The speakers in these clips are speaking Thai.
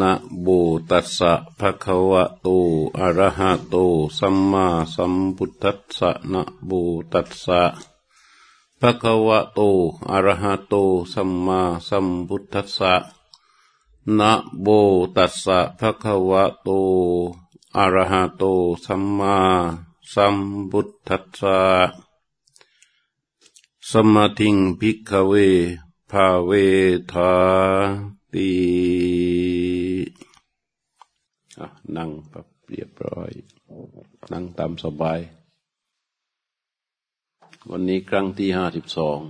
นะโบตัสสะภะคะวะโต อะระหะโต สัมมาสัมพุทธัสสะนะโบตัสสะภะคะวะโต อะระหะโต สัมมาสัมพุทธัสสะนะโบตัสสะภะคะวะโต อะระหะโต สัมมาสัมพุทธัสสะสมาธิงภิกขเว ภาเวทาตี นั่งแบบเรียบร้อย นั่งตามสบาย วันนี้ครั้งที่ห้าสิบสอง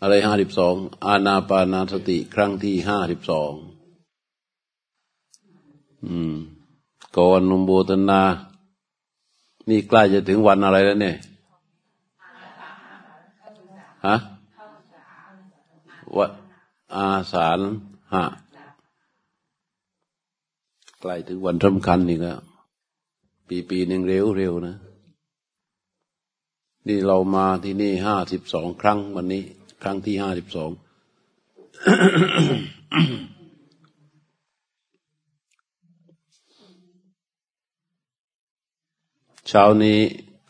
อะไรห้าสิบสอง อาณาปานาสติครั้งที่ห้าสิบสอง อืมก่อนนุมโบตนา นี่ใกล้จะถึงวันอะไรแล้วเนี่ย ฮะ วอาสาลหะใกล้ถึงวันสำคัญนี่แล้ว ปีปีหนึ่งเร็วเร็วนะ นี่เรามาที่นี่ห้าสิบสองครั้งวันนี้ ครั้งที่ห้าสิบสองเช้านี้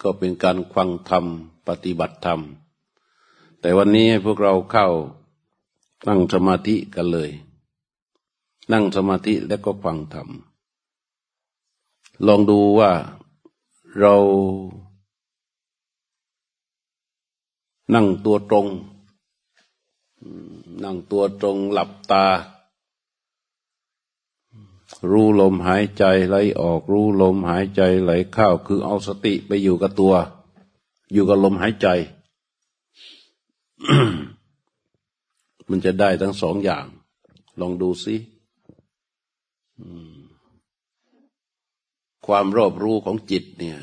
ก็เป็นการควังธรรม ปฏิบัติธรรม แต่วันนี้ให้พวกเราเข้า นั่งสมาธิกันเลย นั่งสมาธิแล้วก็ฟังธรรม ลองดูว่าเรานั่งตัวตรง นั่งตัวตรงหลับตา รู้ลมหายใจไหลออก รู้ลมหายใจไหลเข้า คือเอาสติไปอยู่กับตัว อยู่กับลมหายใจ มันจะได้ทั้งสองอย่าง ลองดูสิความรอบรู้ของจิตเนี่ย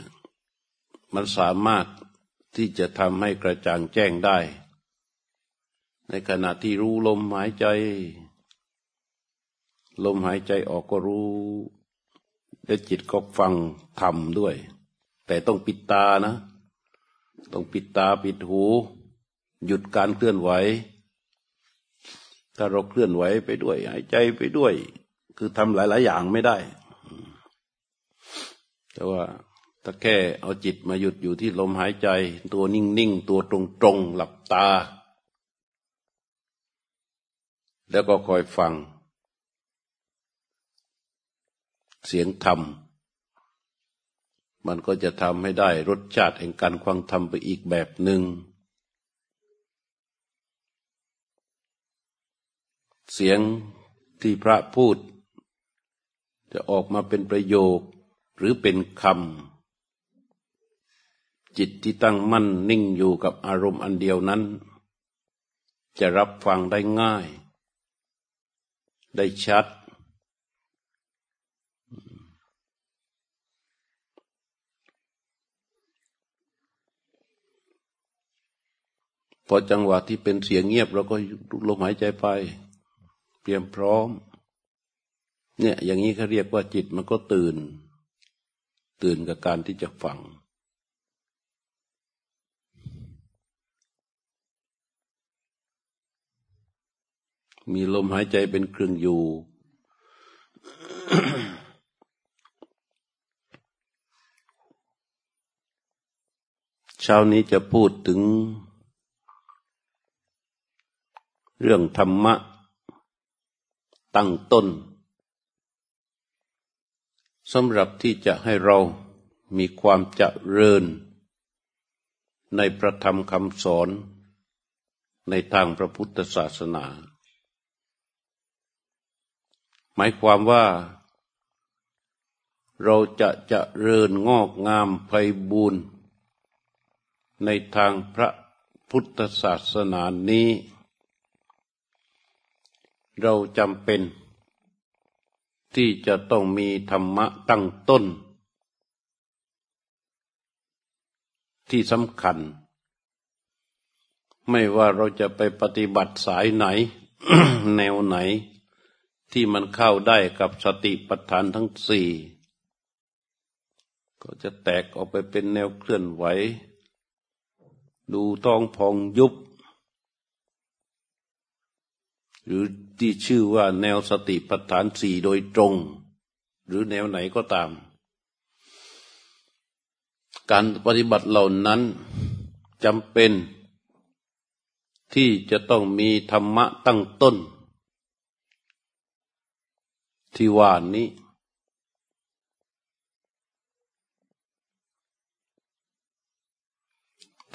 มันสามารถที่จะทำให้กระจ่างแจ้งได้ ในขณะที่รู้ลมหายใจ ลมหายใจออกก็รู้ และจิตก็ฟังทำด้วย แต่ต้องปิดตานะ ต้องปิดตาปิดหู หยุดการเคลื่อนไหว ถ้าเราเคลื่อนไหวไปด้วยหายใจไปด้วย คือทำหลาย ๆ อย่างไม่ได้ แต่ว่าถ้าแค่เอาจิตมาหยุดอยู่ที่ลมหายใจ ตัวนิ่ง ๆ ตัวตรง ๆ หลับตา แล้วก็คอยฟัง เสียงธรรม มันก็จะทำให้ได้รสชาติแห่งการควังธรรมไปอีกแบบหนึ่ง เสียงที่พระพูด จะออกมาเป็นประโยคหรือเป็นคำจิตที่ตั้งมั่นนิ่งอยู่กับอารมณ์อันเดียวนั้น จะรับฟังได้ง่าย ได้ชัด พอจังหวะที่เป็นเสียงเงียบเราก็ลมหายใจไป เตรียมพร้อม เนี่ยอย่างนี้เขาเรียกว่าจิตมันก็ตื่น ตื่นกับการที่จะฟัง มีลมหายใจเป็นเครื่องอยู่เช้านี้จะพูดถึง เรื่องธรรมะ ตั้งต้นสำหรับที่จะให้เรามีความเจริญ ในพระธรรมคำสอน ในทางพระพุทธศาสนา หมายความว่า เราจะจะเริญงอกงามไพบูรณ์ในทางพระพุทธศาสนานี้ เราจำเป็น ที่จะต้องมีธรรมะตั้งต้น ที่สำคัญ ไม่ว่าเราจะไปปฏิบัติสายไหน แนวไหน ที่มันเข้าได้กับสติปัฏฐานทั้งสี่ก็จะแตกออกไปเป็นแนวเคลื่อนไหว ดูท้องพองยุบ หรือที่ชื่อว่าแนวสติปัฏฐานสี่โดยตรง หรือแนวไหนก็ตาม การปฏิบัติเหล่านั้นจำเป็น ที่จะต้องมีธรรมะตั้งต้น ที่ว่านี้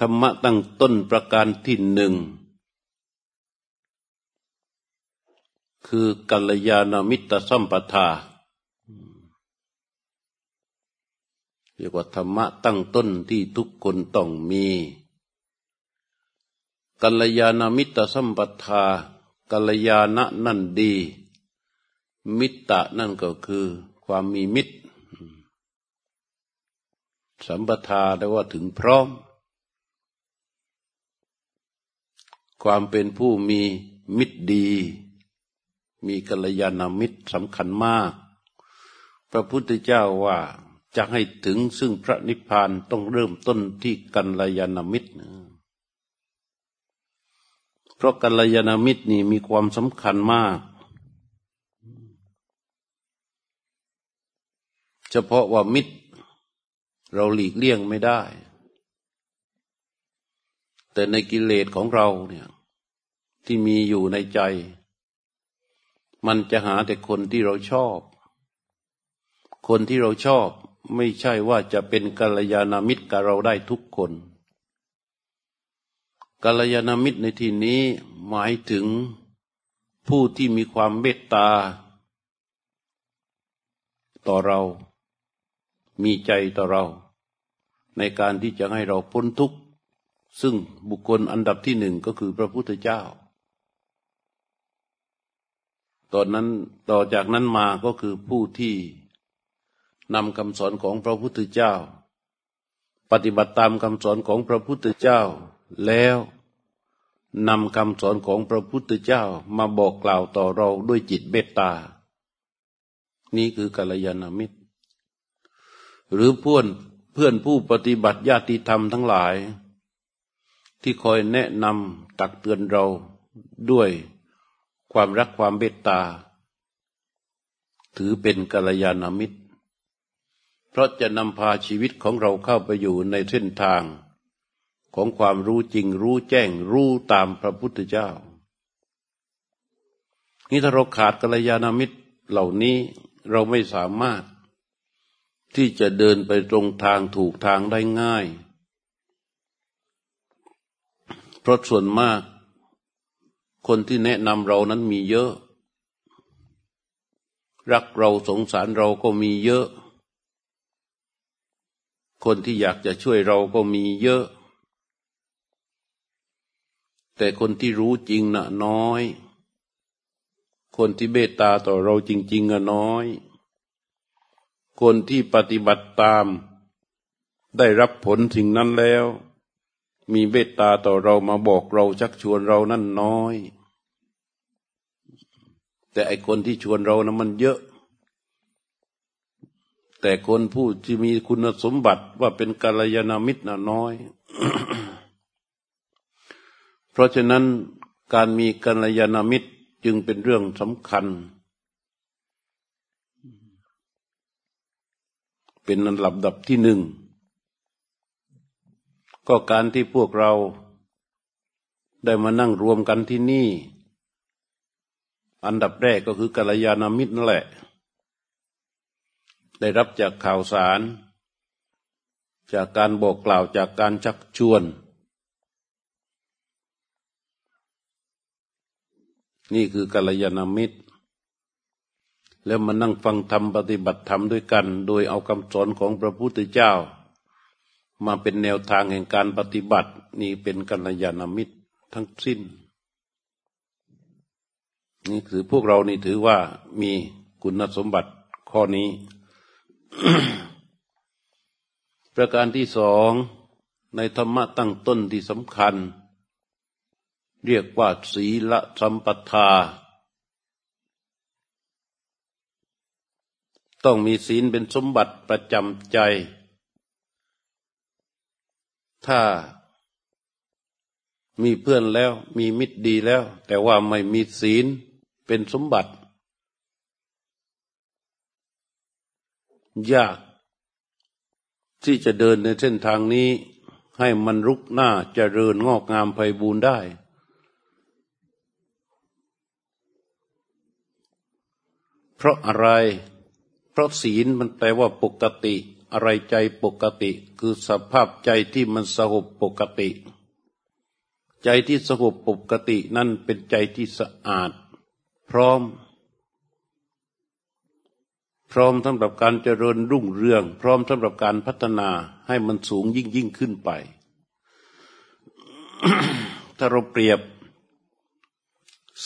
ธรรมะตั้งต้นประการที่หนึ่ง คือกัลยาณมิตรสัมปทาเรียกว่าธรรมะตั้งต้นที่ทุกคนต้องมี กัลยาณมิตรสัมปทา กัลยาณนั่นดี มิตรนั่นก็คือความมีมิตร สัมปทาได้ว่าถึงพร้อม ความเป็นผู้มีมิตรดี มีกัลยาณมิตรสำคัญมาก พระพุทธเจ้าว่าจะให้ถึงซึ่งพระนิพพานต้องเริ่มต้นที่กัลยาณมิตร เพราะกัลยาณมิตรนี่มีความสำคัญมาก เฉพาะว่ามิตร เราหลีกเลี่ยงไม่ได้ แต่ในกิเลสของเราเนี่ยที่มีอยู่ในใจ มันจะหาแต่คนที่เราชอบ คนที่เราชอบไม่ใช่ว่าจะเป็นกัลยาณมิตรกับเราได้ทุกคนกัลยาณมิตรในที่นี้หมายถึงผู้ที่มีความเมตตา ต่อเรา มีใจต่อเรา ในการที่จะให้เราพ้นทุกข์ ซึ่งบุคคลอันดับที่หนึ่งก็คือพระพุทธเจ้า ตอนนั้นต่อจากนั้นมาก็คือผู้ที่นำคำสอนของพระพุทธเจ้า ปฏิบัติตามคำสอนของพระพุทธเจ้า แล้วนำคำสอนของพระพุทธเจ้ามาบอกกล่าวต่อเราด้วยจิตเบตตา นี่คือกัลยาณมิตร หรือเพื่อนเพื่อนผู้ปฏิบัติญาติธรรมทั้งหลาย ที่คอยแนะนำตักเตือนเราด้วย ความรักความเมตตา ถือเป็นกัลยาณมิตร เพราะจะนำพาชีวิตของเราเข้าไปอยู่ในเส้นทางของความรู้จริงรู้แจ้งรู้ตามพระพุทธเจ้า นี่ถ้าเราขาดกัลยาณมิตรเหล่านี้เราไม่สามารถ ที่จะเดินไปตรงทางถูกทางได้ง่าย เพราะส่วนมาก คนที่แนะนำเรานั้นมีเยอะ รักเราสงสารเราก็มีเยอะ คนที่อยากจะช่วยเราก็มีเยอะ แต่คนที่รู้จริงน่ะน้อย คนที่เบตตาต่อเราจริงๆอะน้อย คนที่ปฏิบัติตาม ได้รับผลสิ่งนั้นแล้ว มีเมตตาต่อเรามาบอกเราชักชวนเรานั่นน้อย แต่ไอคนที่ชวนเรานะมันเยอะ แต่คนผู้ที่มีคุณสมบัติว่าเป็นกัลยาณมิตรนะน้อย เพราะฉะนั้นการมีกัลยาณมิตรจึงเป็นเรื่องสำคัญ เป็นอันลับดับที่หนึ่ง ก็การที่พวกเราได้มานั่งรวมกันที่นี่ อันดับแรกก็คือกัลยาณมิตรนั่นแหละ ได้รับจากข่าวสาร จากการบอกกล่าวจากการชักชวน นี่คือกัลยาณมิตร แล้วมานั่งฟังธรรมปฏิบัติธรรมด้วยกัน โดยเอาคำสอนของพระพุทธเจ้า มาเป็นแนวทางแห่งการปฏิบัติ นี่เป็นกัลยาณมิตรทั้งสิ้น นี่คือพวกเรานี่ถือว่ามีคุณสมบัติข้อนี้ ประการที่สองในธรรมะตั้งต้นที่สำคัญ เรียกว่าศีลสัมปทา ต้องมีศีลเป็นสมบัติประจำใจ ถ้ามีเพื่อนแล้ว มีมิตรดีแล้ว แต่ว่าไม่มีศีลเป็นสมบัติ ยาก ที่จะเดินในเส้นทางนี้ ให้มันรุกหน้าจเจริญงอกงามไพบูรณ์ได้ เพราะอะไร เพราะศีลมันแปลว่าปกติ อะไรใจปกติ คือสภาพใจที่มันสงบปกติ ใจที่สงบปกตินั่นเป็นใจที่สะอาด พร้อม พร้อมสำหรับการเจริญรุ่งเรือง พร้อมสำหรับการพัฒนาให้มันสูงยิ่งยิ่งขึ้นไป ถ้าเราเปรียบ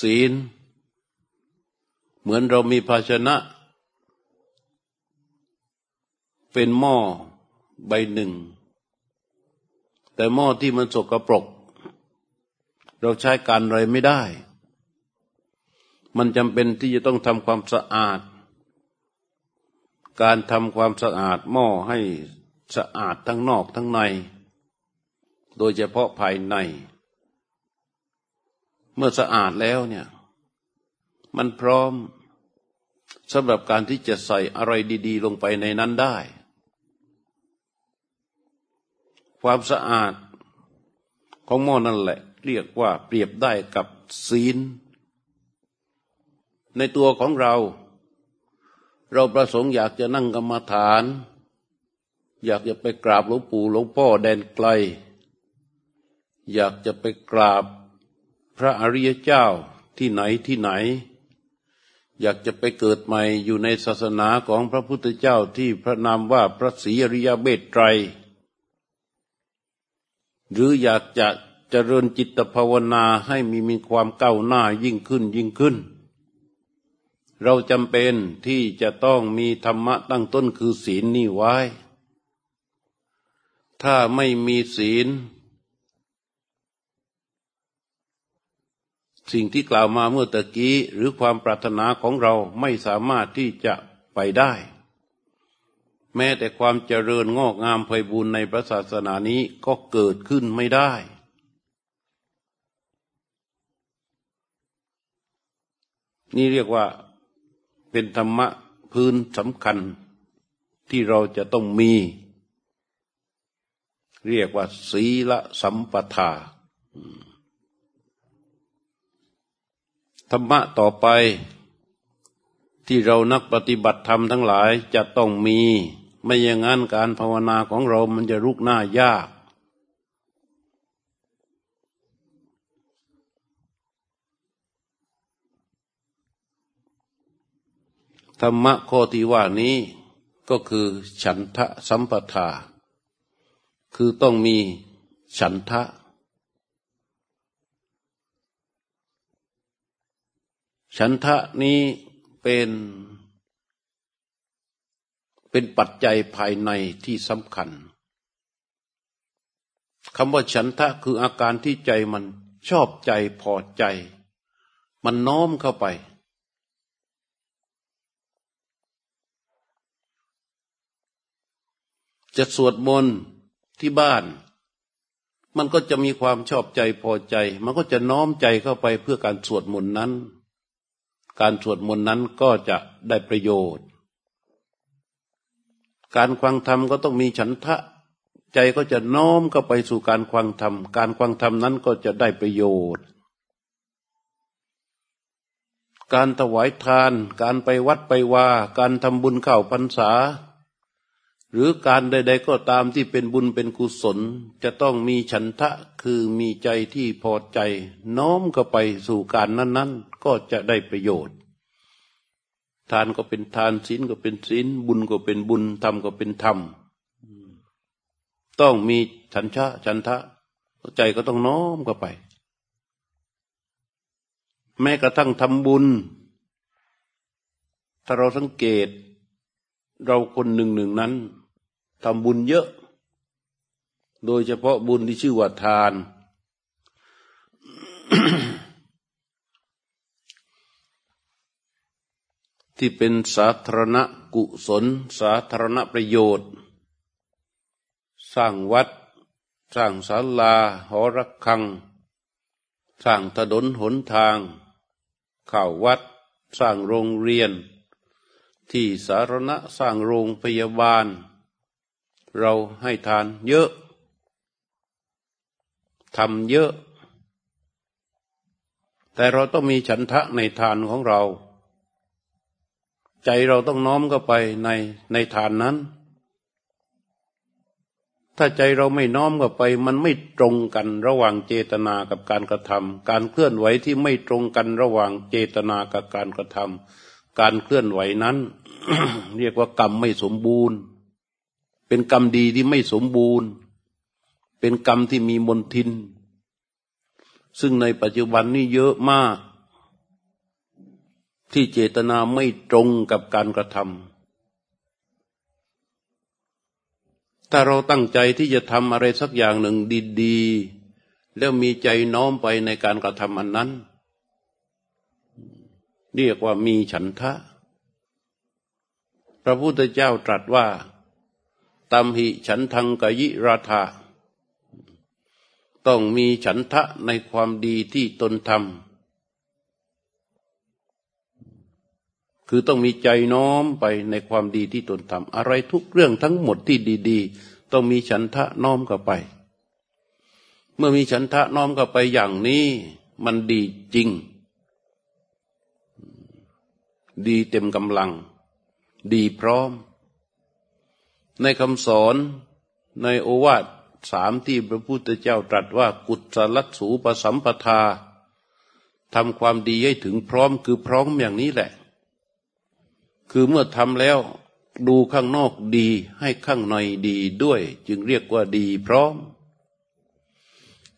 ศีล เหมือนเรามีภาชนะ เป็นหม้อใบหนึ่ง แต่หม้อที่มันสกรปรก เราใช้การอะไรไม่ได้ มันจำเป็นที่จะต้องทำความสะอาด การทำความสะอาดหม้อให้สะอาดทั้งนอกทั้งใน โดยเฉพาะภายใน เมื่อสะอาดแล้วเนี่ย มันพร้อมสำหรับการที่จะใส่อะไรดี ๆ ลงไปในนั้นได้ ความสะอาดของหม้อนั่นแหละ เรียกว่าเปรียบได้กับศีล ในตัวของเรา เราประสงค์อยากจะนั่งกรรมฐาน อยากจะไปกราบหลวงปู่หลวงพ่อแดนไกล อยากจะไปกราบพระอริยเจ้าที่ไหนที่ไหน อยากจะไปเกิดใหม่อยู่ในศาสนาของพระพุทธเจ้าที่พระนามว่าพระศรีอริยเบตไตร หรืออยากจะเจริญจิตภาวนาให้มีมีความก้าวหน้ายิ่งขึ้นยิ่งขึ้น เราจำเป็นที่จะต้องมีธรรมะตั้งต้นคือศีลนี่ไว้ ถ้าไม่มีศีล สิ่งที่กล่าวมาเมื่อตะกี้หรือความปรารถนาของเราไม่สามารถที่จะไปได้ แม้แต่ความเจริญงอกงามไพบูรณ์ในพระศาสนานี้ก็เกิดขึ้นไม่ได้ นี่เรียกว่าเป็นธรรมะพื้นสำคัญที่เราจะต้องมี เรียกว่า ศีลสัมปทาธรรมะต่อไปที่เรานักปฏิบัติธรรมทั้งหลายจะต้องมี ไม่อย่างนั้นการภาวนาของเรามันจะรุกหน้ายาก ธรรมะข้อที่ว่านี้ก็คือฉันทะสัมปทา คือต้องมีฉันทะ ฉันทะนี้เป็น เป็นปัจจัยภายในที่สำคัญคำว่าฉันทะคืออาการที่ใจมันชอบใจพอใจ มันน้อมเข้าไป จะสวดมนต์ที่บ้าน มันก็จะมีความชอบใจพอใจ มันก็จะน้อมใจเข้าไปเพื่อการสวดมนต์นั้น การสวดมนต์นั้นก็จะได้ประโยชน์ การควังธรรมก็ต้องมีฉันทะ ใจก็จะน้อมเข้าไปสู่การควังธรรม การควังธรรมนั้นก็จะได้ประโยชน์ การถวายทาน การไปวัดไปว่าการทำบุญเข้าพรรษา หรือการใด ๆ ก็ตามที่เป็นบุญเป็นกุศล จะต้องมีฉันทะคือมีใจที่พอใจ น้อมเข้าไปสู่การนั้น ๆ ก็จะได้ประโยชน์ ทานก็เป็นทานศีลก็เป็นศีลบุญก็เป็นบุญธรรมก็เป็นธรรม ต้องมีฉันทะฉันทะใจก็ต้องน้อมเข้าไป แม้กระทั่งทำบุญ ถ้าเราสังเกต เราคนหนึ่งหนึ่งนั้นทำบุญเยอะ โดยเฉพาะบุญที่ชื่อว่าทาน ที่เป็นสาธารณกุศล สาธารณประโยชน์ สร้างวัด สร้างศาลา หอระฆัง สร้างถนนหนทาง ข่าววัด สร้างโรงเรียน ที่สาธารณะสร้างโรงพยาบาล เราให้ทานเยอะทำเยอะ แต่เราต้องมีฉันทะในทานของเรา ใจเราต้องน้อมเข้าไปในในทานนั้น ถ้าใจเราไม่น้อมกับไป มันไม่ตรงกันระหว่างเจตนากับการกระทำการเคลื่อนไหวที่ไม่ตรงกันระหว่างเจตนากับการกระทำการเคลื่อนไหวนั้น เรียกว่ากรรมไม่สมบูรณ์ เป็นกรรมดีที่ไม่สมบูรณ์ เป็นกรรมที่มีมนทิน ซึ่งในปัจจุบันนี้เยอะมาก ที่เจตนาไม่ตรงกับการกระทำถ้าเราตั้งใจที่จะทำอะไรสักอย่างหนึ่งดีๆ แล้วมีใจน้อมไปในการกระทำอันนั้น เรียกว่ามีฉันทะ พระพุทธเจ้าตรัสว่าตัมหิฉันทังกยิราธาต้องมีฉันทะในความดีที่ตนทำ คือต้องมีใจน้อมไปในความดีที่ตนทำอะไรทุกเรื่องทั้งหมดที่ดีๆ ต้องมีฉันทะน้อมเข้าไป เมื่อมีฉันทะน้อมเข้าไปอย่างนี้มันดีจริง ดีเต็มกำลัง ดีพร้อม ในคำสอนในโอวาทสามที่พระพุทธเจ้าตรัสว่ากุศลสูปสัมปทาทำความดีให้ถึงพร้อมคือพร้อมอย่างนี้แหละ คือเมื่อทำแล้วดูข้างนอกดีให้ข้างในดีด้วย จึงเรียกว่าดีพร้อม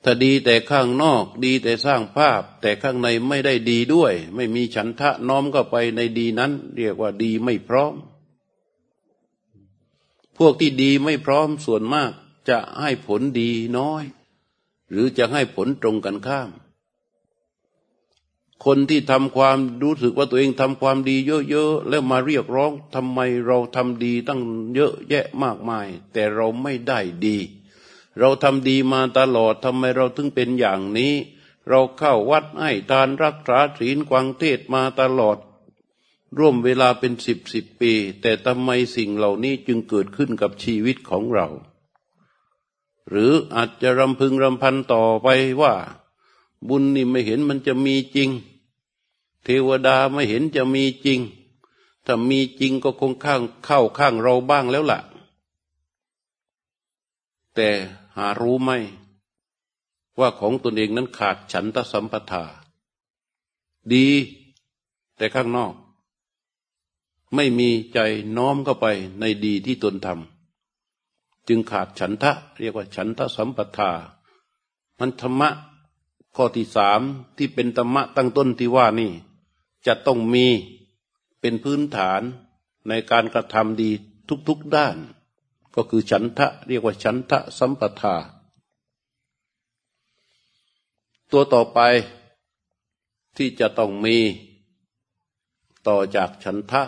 ถ้าดีแต่ข้างนอกดีแต่สร้างภาพ แต่ข้างในไม่ได้ดีด้วย ไม่มีฉันทะน้อมเข้าไปในดีนั้น เรียกว่าดีไม่พร้อม พวกที่ดีไม่พร้อมส่วนมากจะให้ผลดีน้อย หรือจะให้ผลตรงกันข้าม คนที่ทำความรู้สึกว่าตัวเองทำความดีเยอะๆแล้วมาเรียกร้องทำไมเราทำดีตั้งเยอะแยะมากมาย แต่เราไม่ได้ดี เราทำดีมาตลอดทำไมเราถึงเป็นอย่างนี้ เราเข้าวัดให้ทานรักษาศีลกวางเทศมาตลอด ร่วมเวลาเป็นสิบสิบปี แต่ทำไมสิ่งเหล่านี้จึงเกิดขึ้นกับชีวิตของเรา หรืออาจจะรำพึงรำพันต่อไปว่า บุญนี่ไม่เห็นมันจะมีจริง เทวดาไม่เห็นจะมีจริง ถ้ามีจริงก็คงข้างเข้าข้างเราบ้างแล้วล่ะ แต่หารู้ไหมว่าของตนเองนั้นขาดฉันทสัมปทา ดี แต่ข้างนอก ไม่มีใจน้อมเข้าไปในดีที่ตนทำจึงขาดฉันทะ เรียกว่าฉันทสัมปทา มันธรรมะ ข้อที่สามที่เป็นธรรมะตั้งต้นที่ว่านี่ จะต้องมีเป็นพื้นฐานในการกระทำดีทุกๆด้าน ก็คือฉันทะเรียกว่าฉันทะสัมปทา ตัวต่อไปที่จะต้องมีต่อจากฉันทะ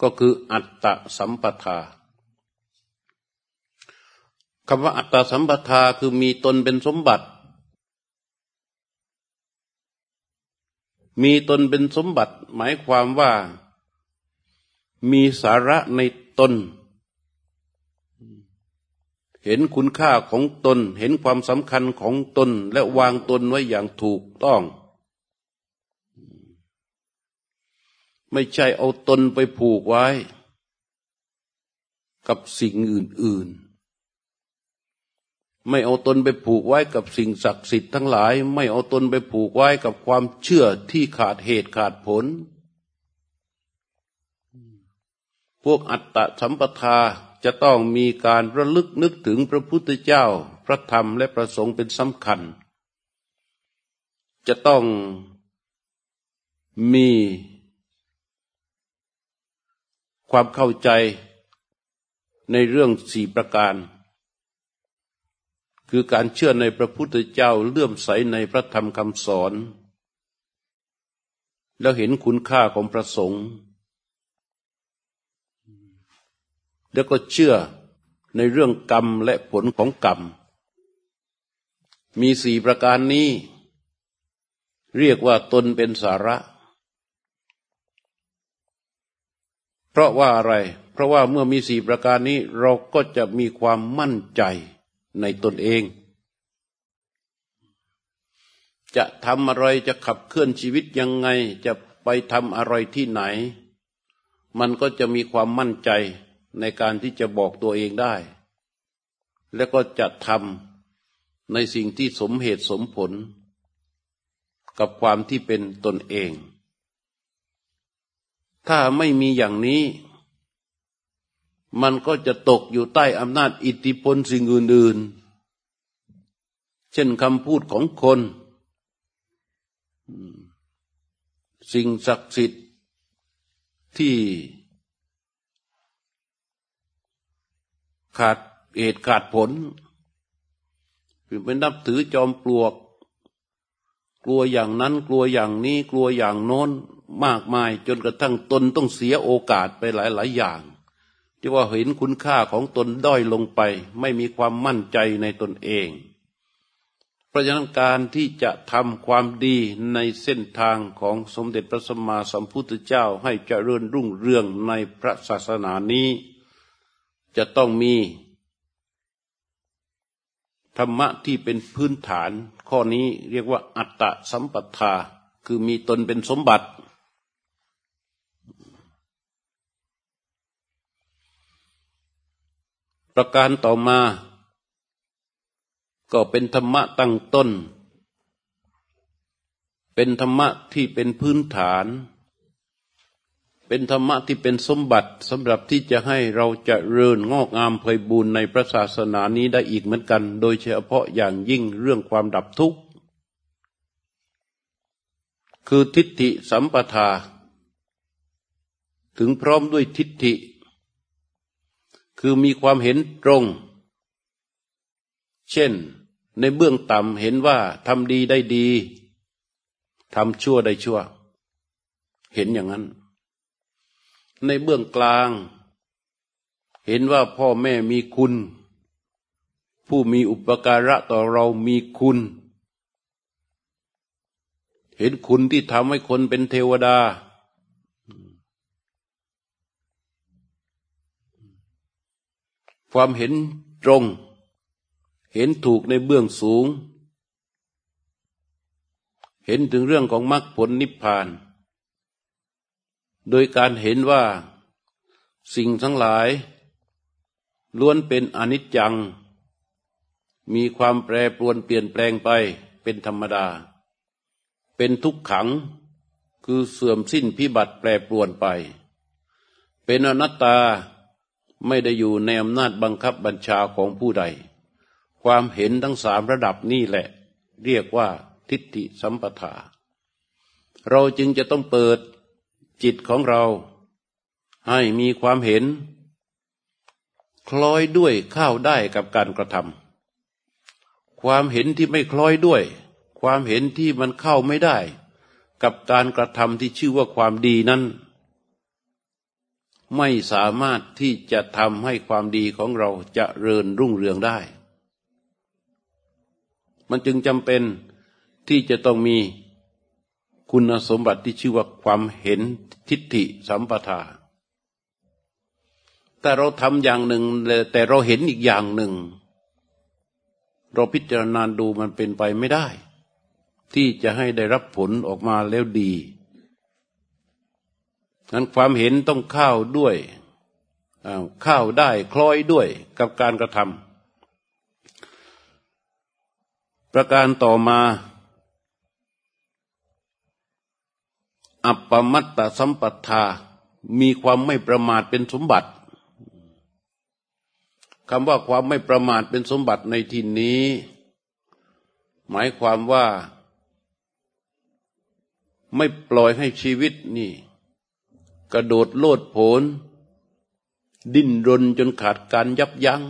ก็คืออัตตสัมปทาคำว่าอัตตสัมปทาคือมีตนเป็นสมบัติ มีตนเป็นสมบัติหมายความว่ามีสาระในตน เห็นคุณค่าของตน เห็นความสำคัญของตน และวางตนไว้อย่างถูกต้อง ไม่ใช่เอาตนไปผูกไว้ กับสิ่งอื่น ๆ ไม่เอาตนไปผูกไว้กับสิ่งศักดิ์สิทธิ์ทั้งหลาย ไม่เอาตนไปผูกไว้กับความเชื่อที่ขาดเหตุขาดผล พวกอัตตะสัมปทาจะต้องมีการระลึกนึกถึงพระพุทธเจ้า พระธรรมและพระสงฆ์เป็นสำคัญ จะต้องมีความเข้าใจในเรื่องสี่ประการ คือการเชื่อในพระพุทธเจ้าเลื่อมใสในพระธรรมคำสอน แล้วเห็นคุณค่าของพระสงฆ์แล้วก็เชื่อในเรื่องกรรมและผลของกรรม มีสี่ประการนี้ เรียกว่าตนเป็นสาระ เพราะว่าอะไร เพราะว่าเมื่อมีสี่ประการนี้เราก็จะมีความมั่นใจ ในตนเอง จะทำอะไรจะขับเคลื่อนชีวิตยังไง จะไปทำอะไรที่ไหน มันก็จะมีความมั่นใจในการที่จะบอกตัวเองได้ และก็จะทำในสิ่งที่สมเหตุสมผล กับความที่เป็นตนเอง ถ้าไม่มีอย่างนี้ มันก็จะตกอยู่ใต้อำนาจอิทธิพลสิ่งอื่นๆ เช่นคำพูดของคน สิ่งศักดิ์สิทธิ์ที่ขาดเหตุขาดผลเป็นนับถือจอมปลวก กลัวอย่างนั้นกลัวอย่างนี้กลัวอย่างโน้นมากมาย จนกระทั่งตนต้องเสียโอกาสไปหลายๆอย่าง ที่ว่าเห็นคุณค่าของตนด้อยลงไป ไม่มีความมั่นใจในตนเองราะฉะนั้นการที่จะทำความดีในเส้นทางของสมเด็จพระสัมมาสัมพุทธเจ้าให้เจริญรุ่งเรืองในพระศาสนานี้ จะต้องมี ธรรมะที่เป็นพื้นฐาน ข้อนี้เรียกว่าอัตตะสัมปทา คือมีตนเป็นสมบัติ ประการต่อมา ก็เป็นธรรมะตั้งต้น เป็นธรรมะที่เป็นพื้นฐาน เป็นธรรมะที่เป็นสมบัติสำหรับที่จะให้เราจะเริญงอกงามเผยบุญในพระศาสนานี้ได้อีกเหมือนกัน โดยเฉพาะอย่างยิ่งเรื่องความดับทุกข์ คือทิฏฐิสัมปทา ถึงพร้อมด้วยทิฏฐิ คือมีความเห็นตรง เช่น ในเบื้องต่ำเห็นว่าทำดีได้ดีทำชั่วได้ชั่ว เห็นอย่างนั้น ในเบื้องกลาง เห็นว่าพ่อแม่มีคุณ ผู้มีอุปการะต่อเรามีคุณ เห็นคุณที่ทำให้คนเป็นเทวดา ความเห็นตรง เห็นถูกในเบื้องสูง เห็นถึงเรื่องของมรรคผลนิพพาน โดยการเห็นว่าสิ่งทั้งหลาย ล้วนเป็นอนิจจัง มีความแปรปรวนเปลี่ยนแปลงไปเป็นธรรมดา เป็นทุกขังคือเสื่อมสิ้นพิบัติแปรปรวนไป เป็นอนัตตา ไม่ได้อยู่ในอำนาจบังคับบัญชาของผู้ใด ความเห็นทั้งสามระดับนี่แหละ เรียกว่าทิฏฐิสัมปทา เราจึงจะต้องเปิดจิตของเราให้มีความเห็น คล้อยด้วยเข้าได้กับการกระทำความเห็นที่ไม่คล้อยด้วย ความเห็นที่มันเข้าไม่ได้ กับการกระทำที่ชื่อว่าความดีนั้น ไม่สามารถที่จะทำให้ความดีของเราจะเริญรุ่งเรืองได้ มันจึงจำเป็นที่จะต้องมีคุณสมบัติที่ชื่อว่าความเห็นทิฏฐิสัมปทา แต่เราทำอย่างหนึ่ง แต่เราเห็นอีกอย่างหนึ่ง เราพิจารณาดูมันเป็นไปไม่ได้ ที่จะให้ได้รับผลออกมาแล้วดี นั้นความเห็นต้องเข้าด้วยเข้าได้คล้อยด้วยกับการกระทำประการต่อมา อัปปมัตตสัมปทา มีความไม่ประมาทเป็นสมบัติคำว่าความไม่ประมาทเป็นสมบัติในที่นี้ หมายความว่า ไม่ปล่อยให้ชีวิตนี่ กระโดดโลดโผน ดิ้นรนจนขาดการยับยัง้ง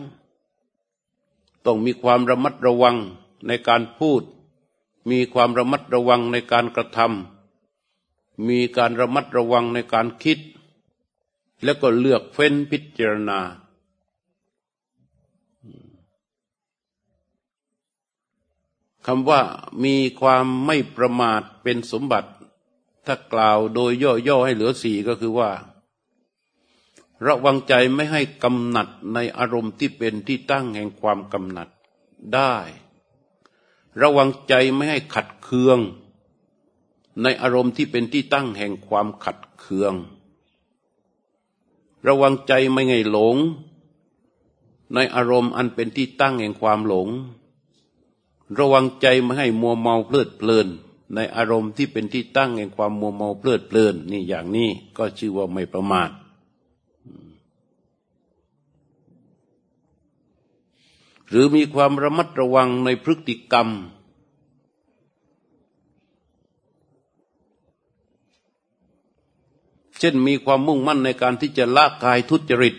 ต้องมีความระมัดระวังในการพูด มีความระมัดระวังในการกระทำมีการระมัดระวังในการคิด แล้วก็เลือกเฟ้นพิจารณาคคำว่ามีความไม่ประมาทเป็นสมบัติ ถ้ากล่าวโดยย่อๆให้เหลือสี่ก็คือว่า ระวังใจไม่ให้กำหนัดในอารมณ์ที่เป็นที่ตั้งแห่งความกำหนัดได้ ระวังใจไม่ให้ขัดเคือง ในอารมณ์ที่เป็นที่ตั้งแห่งความขัดเคือง ระวังใจไม่ให้หลง ในอารมณ์อันเป็นที่ตั้งแห่งความหลง ระวังใจไม่ให้มัวเมาเพลิดเพลิน ในอารมณ์ที่เป็นที่ตั้งแห่งความมัวเมาเพลิดเพลินนี่อย่างนี้ก็ชื่อว่าไม่ประมาทหรือมีความระมัดระวังในพฤติกรรม เช่นมีความมุ่งมั่นในการที่จะละกายทุจริต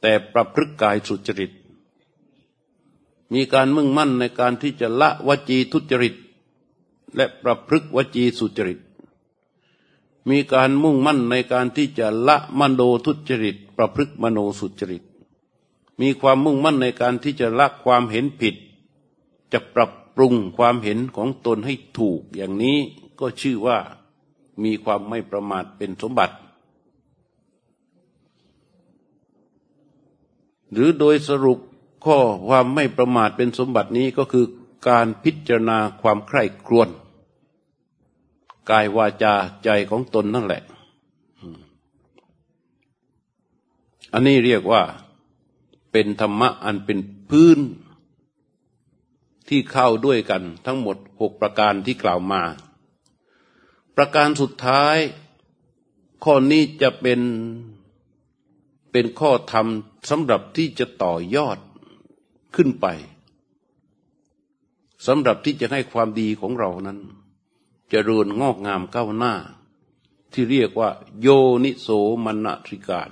แต่ประพฤติกายสุจริต มีการมุ่งมั่นในการที่จะละวจีทุจริต และประพฤกวจีสุจริต มีการมุ่งมั่นในการที่จะละมโนทุจริต ประพฤกมโนสุจริต มีความมุ่งมั่นในการที่จะละความเห็นผิด จะปรับปรุงความเห็นของตนให้ถูกอย่างนี้ก็ชื่อว่ามีความไม่ประมาทเป็นสมบัติ หรือโดยสรุปข้อความไม่ประมาทเป็นสมบัตินี้ก็คือการพิจารณาความใคร่ครวญ กายวาจาใจของตนนั่นแหละ อันนี้เรียกว่าเป็นธรรมะอันเป็นพื้นที่เข้าด้วยกันทั้งหมดหกประการที่กล่าวมา ประการสุดท้าย ข้อนี้จะเป็นเป็นข้อธรรมสำหรับที่จะต่อยอดขึ้นไปสำหรับที่จะให้ความดีของเรานั้น จริญงอกงามก้าวหน้า ที่เรียกว่า โยนิโสมนสิการ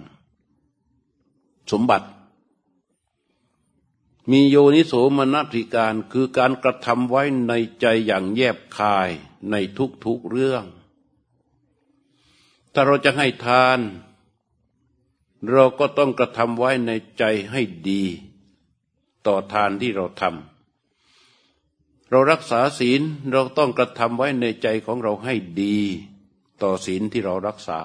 สมบัติ มีโยนิโสมนสิการคือการกระทำไว้ในใจอย่างแยบคายในทุกๆเรื่อง ถ้าเราจะให้ทาน เราก็ต้องกระทำไว้ในใจให้ดี ต่อทานที่เราทำ เรารักษาศีลเราต้องกระทำไว้ในใจของเราให้ดี ต่อศีลที่เรารักษา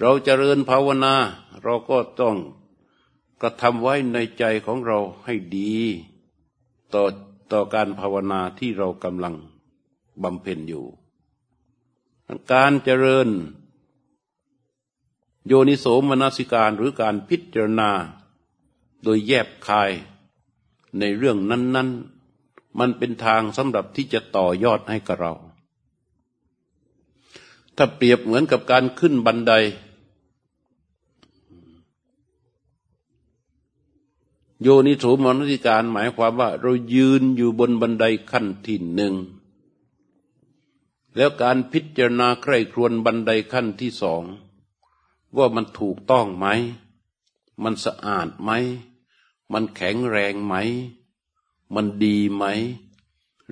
เราจเจริญภาวนา เราก็ต้องกระทำไว้ในใจของเราให้ดี ต่อต่อการภาวนาที่เรากำลังบำเพ็ญอยู่ การเจริญ โยนิโสมนสิการหรือการพิจารณา โดยแยบคายในเรื่องนั้น ๆ มันเป็นทางสำหรับที่จะต่อยอดให้กับเรา ถ้าเปรียบเหมือนกับการขึ้นบันได โยนิโสมนสิการหมายความว่า เรายืนอยู่บนบันไดขั้นที่หนึ่ง แล้วการพิจารณาใคร่ครวญบันไดขั้นที่สอง ว่ามันถูกต้องไหม มันสะอาดไหม มันแข็งแรงไหม มันดีไหม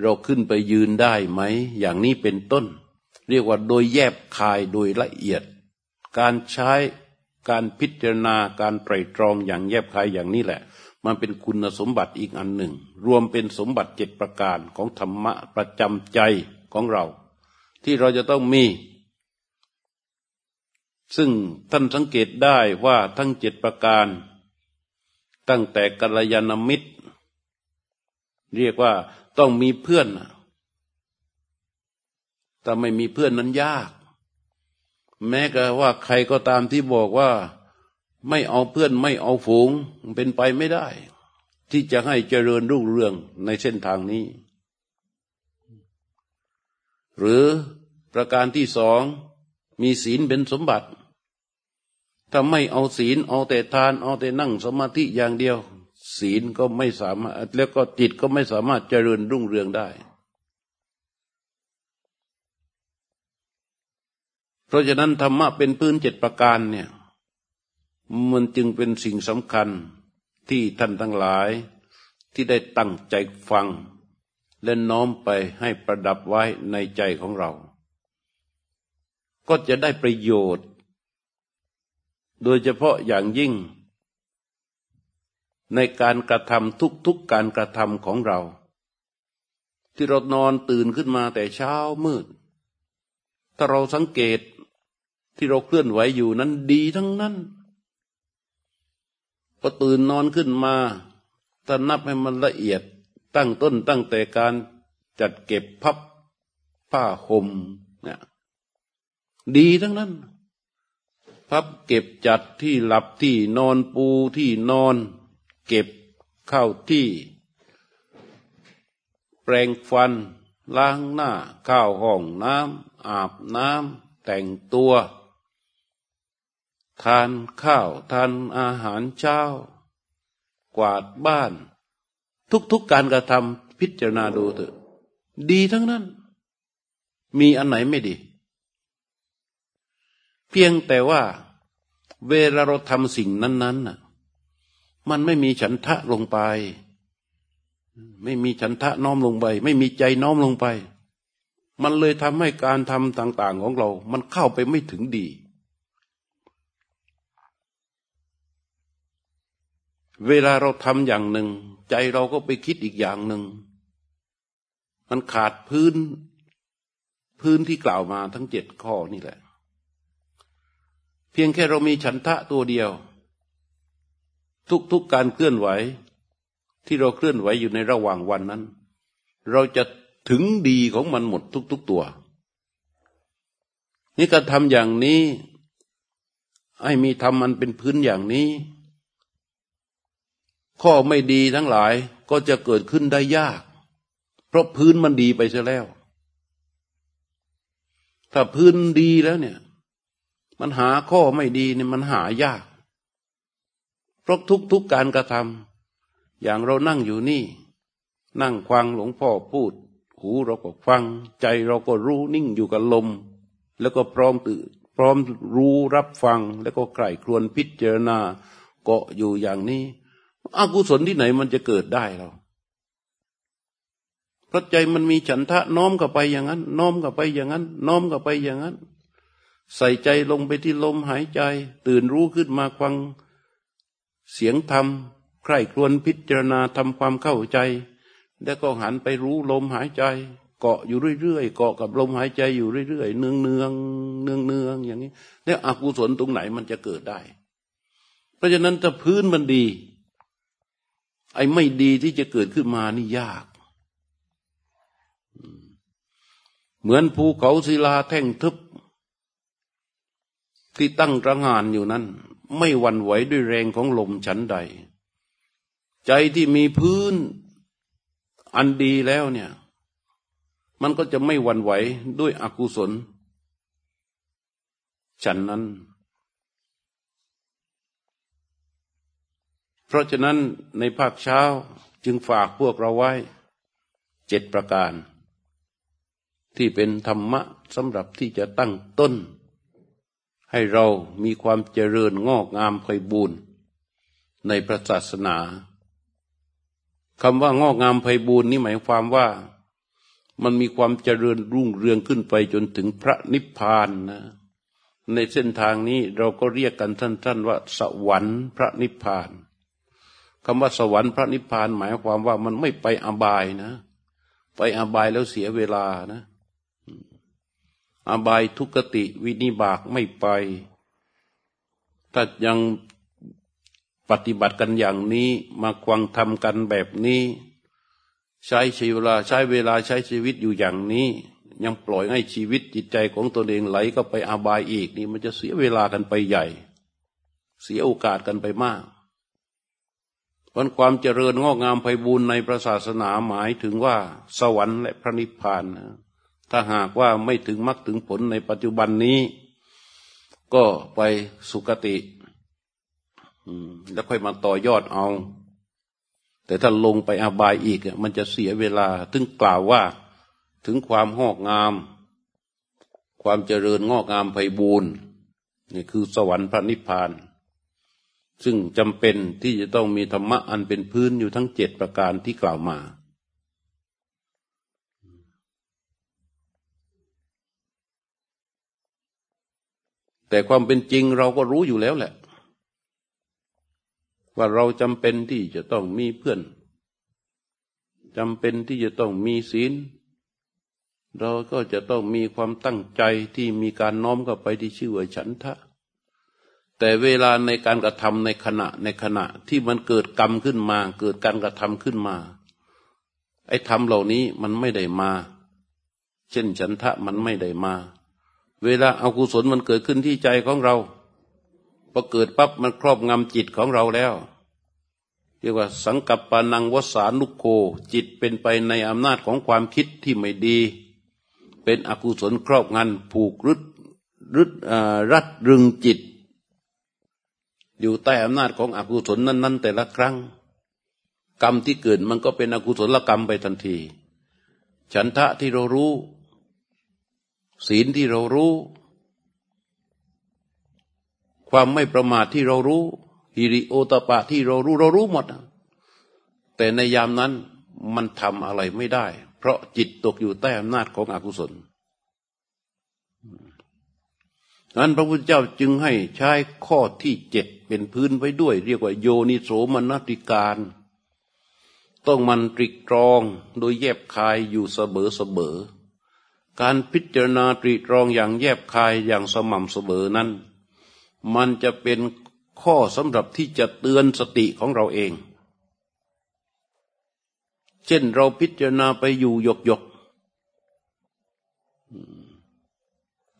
เราขึ้นไปยืนได้ไหม อย่างนี้เป็นต้น เรียกว่าโดยแยบคายโดยละเอียด การใช้การพิจารณาการไตรตรองอย่างแยบคายอย่างนี้แหละ มันเป็นคุณสมบัติอีกอันหนึ่ง รวมเป็นสมบัติเจ็ดประการของธรรมะประจำใจของเรา ที่เราจะต้องมี ซึ่งท่านสังเกตได้ว่าทั้งเจ็ดประการ ตั้งแต่กัลยาณมิตร เรียกว่าต้องมีเพื่อนถ้าไม่มีเพื่อนนั้นยาก แม้กระว่าใครก็ตามที่บอกว่าไม่เอาเพื่อนไม่เอาฝูงเป็นไปไม่ได้ ที่จะให้เจริญรุ่งเรืองในเส้นทางนี้ หรือประการที่สองมีศีลเป็นสมบัติ ถ้าไม่เอาศีลเอาแต่ทานเอาแต่นั่งสมาธิอย่างเดียว ศีลก็ไม่สามารถ แล้วก็จิตก็ไม่สามารถเจริญรุ่งเรืองได้ เพราะฉะนั้นธรรมะเป็นพื้นเจ็ดประการเนี่ย มันจึงเป็นสิ่งสำคัญที่ท่านทั้งหลายที่ได้ตั้งใจฟัง และน้อมไปให้ประดับไว้ในใจของเรา ก็จะได้ประโยชน์ โดยเฉพาะอย่างยิ่ง ในการกระทำทุกๆกการกระทำของเรา ที่เรานอนตื่นขึ้นมาแต่เช้ามืด ถ้าเราสังเกตที่เราเคลื่อนไหวอยู่นั้นดีทั้งนั้นพอตื่นนอนขึ้นมาถ้านับให้มันละเอียดตั้งต้นตั้งแต่การจัดเก็บพับผ้าห่มเนี่ยดีทั้งนั้น พับเก็บจัดที่หลับที่นอนปูที่นอน เก็บเข้าที่ แปรงฟัน ล้างหน้าข้าวห้องน้ำอาบน้ำแต่งตัว ทานข้าวทานอาหารเช้า กวาดบ้าน ทุกๆการกระทำพิจารณาดูเถอะ ดีทั้งนั้น มีอันไหนไม่ดี เพียงแต่ว่าเวลาเราทำสิ่งนั้นๆน่ะ มันไม่มีฉันทะลงไป ไม่มีฉันทะน้อมลงไป ไม่มีใจน้อมลงไป มันเลยทำให้การทำต่าง ๆของเรา มันเข้าไปไม่ถึงดี เวลาเราทำอย่างหนึ่ง ใจเราก็ไปคิดอีกอย่างหนึ่ง มันขาดพื้น พื้นที่กล่าวมาทั้งเจ็ดข้อนี่แหละ เพียงแค่เรามีฉันทะตัวเดียว ทุกๆกการเคลื่อนไหว ที่เราเคลื่อนไหวอยู่ในระหว่างวันนั้น เราจะถึงดีของมันหมดทุก ๆ ตัว นี่การทำอย่างนี้ไอ้มีทำมันเป็นพื้นอย่างนี้ ข้อไม่ดีทั้งหลายก็จะเกิดขึ้นได้ยาก เพราะพื้นมันดีไปซะแล้ว ถ้าพื้นดีแล้วเนี่ย มันหาข้อไม่ดีเนี่ยมันหายาก เพราะทุกทุกการกระทำอย่างเรานั่งอยู่นี่ นั่งฟังหลวงพ่อพูด หูเราก็ฟัง ใจเราก็รู้นิ่งอยู่กับลม แล้วก็พร้อมตื่นพร้อมรู้รับฟัง แล้วก็ใคร่ครวญพิจารณาเกาะอยู่อย่างนี้อกุศลที่ไหนมันจะเกิดได้เราเพราะใจมันมีฉันทะน้อมกับไปอย่างนั้น น้อมกับไปอย่างนั้น น้อมกับไปอย่างนั้น ใส่ใจลงไปที่ลมหายใจ ตื่นรู้ขึ้นมาฟัง เสียงธรรมใคร่ครวญพิจารณาทำความเข้าใจ แล้วก็หันไปรู้ลมหายใจ เกาะอยู่เรื่อยๆเกาะกับลมหายใจอยู่เรื่อยๆเนืองเนืองเนืองเนืองอย่างนี้แล้วอกุศลตรงไหนมันจะเกิดได้ เพราะฉะนั้นถ้าพื้นมันดี ไอ้ไม่ดีที่จะเกิดขึ้นมานี่ยาก เหมือนภูเขาศิลาแท่งทึบที่ตั้งระงานอยู่นั้น ไม่หวั่นไหวด้วยแรงของลมฉันใด ใจที่มีพื้นอันดีแล้วเนี่ย มันก็จะไม่หวั่นไหวด้วยอกุศล ฉันนั้น เพราะฉะนั้นในภาคเช้าจึงฝากพวกเราไว้เจ็ดประการ ที่เป็นธรรมะสำหรับที่จะตั้งต้น ให้เรามีความเจริญงอกงามไพบูรณ์ในพระศาสนาคำว่างอกงามไพบูรณ์นี่หมายความว่ามันมีความเจริญรุ่งเรืองขึ้นไปจนถึงพระนิพพานนะ ในเส้นทางนี้เราก็เรียกกันท่านๆว่า สวรรค์พระนิพพานคำว่าสวรรค์พระนิพพานหมายความว่ามันไม่ไปอบายนะ ไปอบายแล้วเสียเวลานะ อบายทุกติวินิบากไม่ไป ถ้ายังปฏิบัติกันอย่างนี้มาควังทำกันแบบนี้ ใช้ชีเวลาใช้เวลาใช้ชีวิตอยู่อย่างนี้ ยังปล่อยให้ชีวิตจิตใจของตนเองไหลก็ไปอบายอีกนี่มันจะเสียเวลากันไปใหญ่ เสียโอกาสกันไปมากเพราะความเจริญงอกงามไพบูรณ์ในพระศาสนาหมายถึงว่าสวรรค์และพระนิพพานนะ ถ้าหากว่าไม่ถึงมรรคถึงผลในปัจจุบันนี้ ก็ไปสุคติแล้วค่อยมาต่อยอดเอา แต่ถ้าลงไปอาบายอีกมันจะเสียเวลาถึงกล่าวว่าถึงความงอกงาม ความเจริญงอกงามไพบูรณ์นี่คือสวรรค์พระนิพพาน ซึ่งจำเป็นที่จะต้องมีธรรมะอันเป็นพื้นอยู่ทั้งเจ็ดประการที่กล่าวมา แต่ความเป็นจริงเราก็รู้อยู่แล้วแหละ ว่าเราจำเป็นที่จะต้องมีเพื่อนจำเป็นที่จะต้องมีศีล เราก็จะต้องมีความตั้งใจที่มีการน้อมเข้าไปที่ชื่อว่าฉันทะ แต่เวลาในการกระทำในขณะในขณะที่มันเกิดกรรมขึ้นมา เกิดการกระทำขึ้นมา ไอ้ธรรมเหล่านี้มันไม่ได้มา เช่นฉันทะมันไม่ได้มา เวลาอากุศลมันเกิดขึ้นที่ใจของเราพอเกิดปั๊บมันครอบงำจิตของเราแล้วเรียกว่าสังกัปปานังวสานุโคจิตเป็นไปในอำนาจของความคิดที่ไม่ดี เป็นอกุศลครอบงำผูกรึดรึดรัดรึงจิต อยู่ใต้อำนาจของอกุศลนั้น ๆ แต่ละครั้ง กรรมที่เกิดมันก็เป็นอกุศลกรรมไปทันที ฉันทะที่เรารู้ ศีลที่เรารู้ ความไม่ประมาทที่เรารู้ฮิริโอตปะที่เรารู้เรารู้หมด แต่ในยามนั้นมันทำอะไรไม่ได้ เพราะจิตตกอยู่ใต้อำนาจของอกุศลนั้นพระพุทธเจ้าจึงให้ใช้ข้อที่เจ็ดเป็นพื้นไว้ด้วย เรียกว่าโยนิโสมนติการ ต้องมันตริตรองโดยแยบคายอยู่เสมอเสมอ การพิจารณาตรีตรองอย่างแยบคายอย่างสม่ำเสมอนั้น มันจะเป็นข้อสำหรับที่จะเตือนสติของเราเอง เช่นเราพิจารณาไปอยู่หยกหยก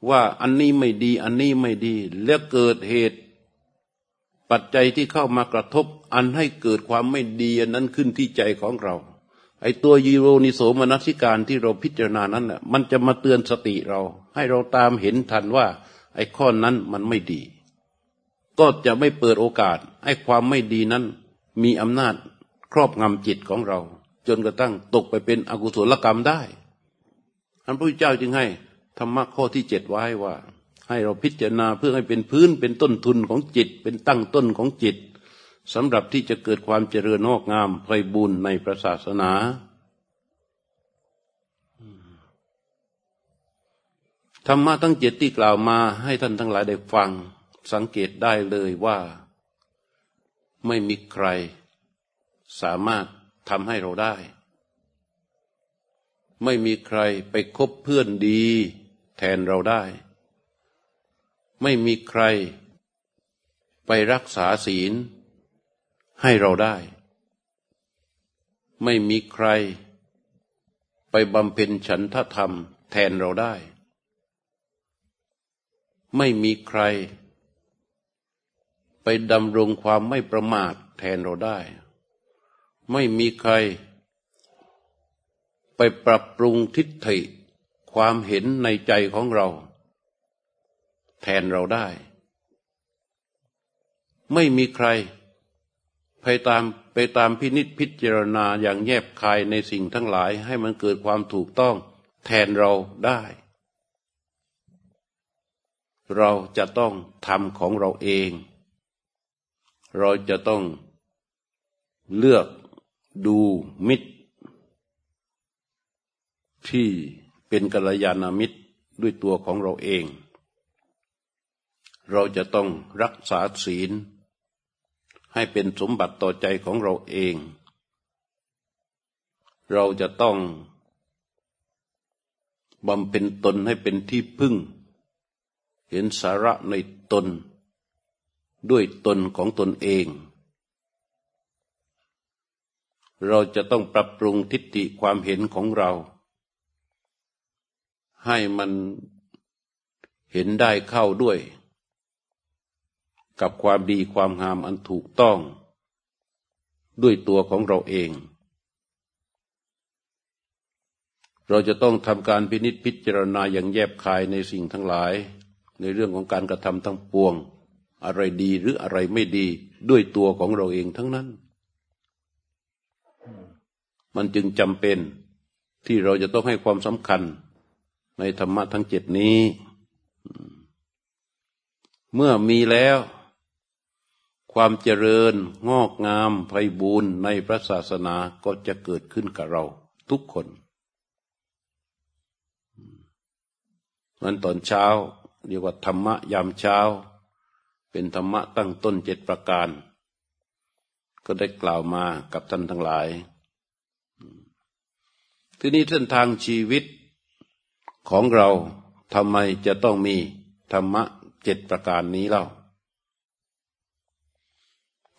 ว่าอันนี้ไม่ดี อันนี้ไม่ดี แล้วเกิดเหตุ ปัจจัยที่เข้ามากระทบ อันให้เกิดความไม่ดีอันนั้นขึ้นที่ใจของเรา ไอ้ตัวยีโรนิโสมนัสิการที่เราพิจารณานั้นน่ะมันจะมาเตือนสติเรา ให้เราตามเห็นทันว่า ไอ้ข้อนั้นมันไม่ดี ก็จะไม่เปิดโอกาสให้ความไม่ดีนั้น มีอำนาจครอบงำจิตของเรา จนกระทั่งตกไปเป็นอกุศลกรรมได้ท่านพระพุทธเจ้าจึงให้ธรรมะข้อที่เจ็ดไว้ว่า ให้เราพิจารณาเพื่อให้เป็นพื้นเป็นต้นทุนของจิต เป็นตั้งต้นของจิต สำหรับที่จะเกิดความเจริญงอกงามไพบูรณ์ในพระศาสนา ธรรมะทั้งเจ็ดที่กล่าวมาให้ท่านทั้งหลายได้ฟัง สังเกตได้เลยว่า ไม่มีใคร สามารถทำให้เราได้ ไม่มีใครไปคบเพื่อนดี แทนเราได้ ไม่มีใคร ไปรักษาศีล ให้เราได้ ไม่มีใคร ไปบำเพ็ญฉันทธรรมแทนเราได้ ไม่มีใคร ไปดำรงความไม่ประมาทแทนเราได้ ไม่มีใคร ไปปรับปรุงทิฏฐิความเห็นในใจของเรา แทนเราได้ ไม่มีใคร ไปตามไปตามพินิษพิจารณาอย่างแยบคายในสิ่งทั้งหลายให้มันเกิดความถูกต้องแทนเราได้ เราจะต้องทำของเราเอง เราจะต้องเลือกดูมิตร ที่เป็นกัลยาณมิตรด้วยตัวของเราเอง เราจะต้องรักษาศีล ให้เป็นสมบัติต่อใจของเราเอง เราจะต้องบำเพ็ญตนให้เป็นที่พึ่ง เห็นสาระในตน ด้วยตนของตนเอง เราจะต้องปรับปรุงทิฏฐิความเห็นของเรา ให้มันเห็นได้เข้าด้วย กับความดีความงามอันถูกต้อง ด้วยตัวของเราเอง เราจะต้องทำการพินิจพิจารณาอย่างแยบคายในสิ่งทั้งหลาย ในเรื่องของการกระทำทั้งปวง อะไรดีหรืออะไรไม่ดีด้วยตัวของเราเองทั้งนั้น มันจึงจำเป็นที่เราจะต้องให้ความสำคัญในธรรมะทั้งเจ็ดนี้ เมื่อมีแล้ว ความเจริญงอกงามไพบูรณ์ในพระศาสนาก็จะเกิดขึ้นกับเราทุกคนมันตอนเช้าเรียกว่าธรรมะยามเช้า เป็นธรรมะตั้งต้นเจ็ดประการ ก็ได้กล่าวมากับท่านทั้งหลาย ทีนี้เส้นทางชีวิตของเราทำไมจะต้องมีธรรมะเจ็ดประการนี้เล่า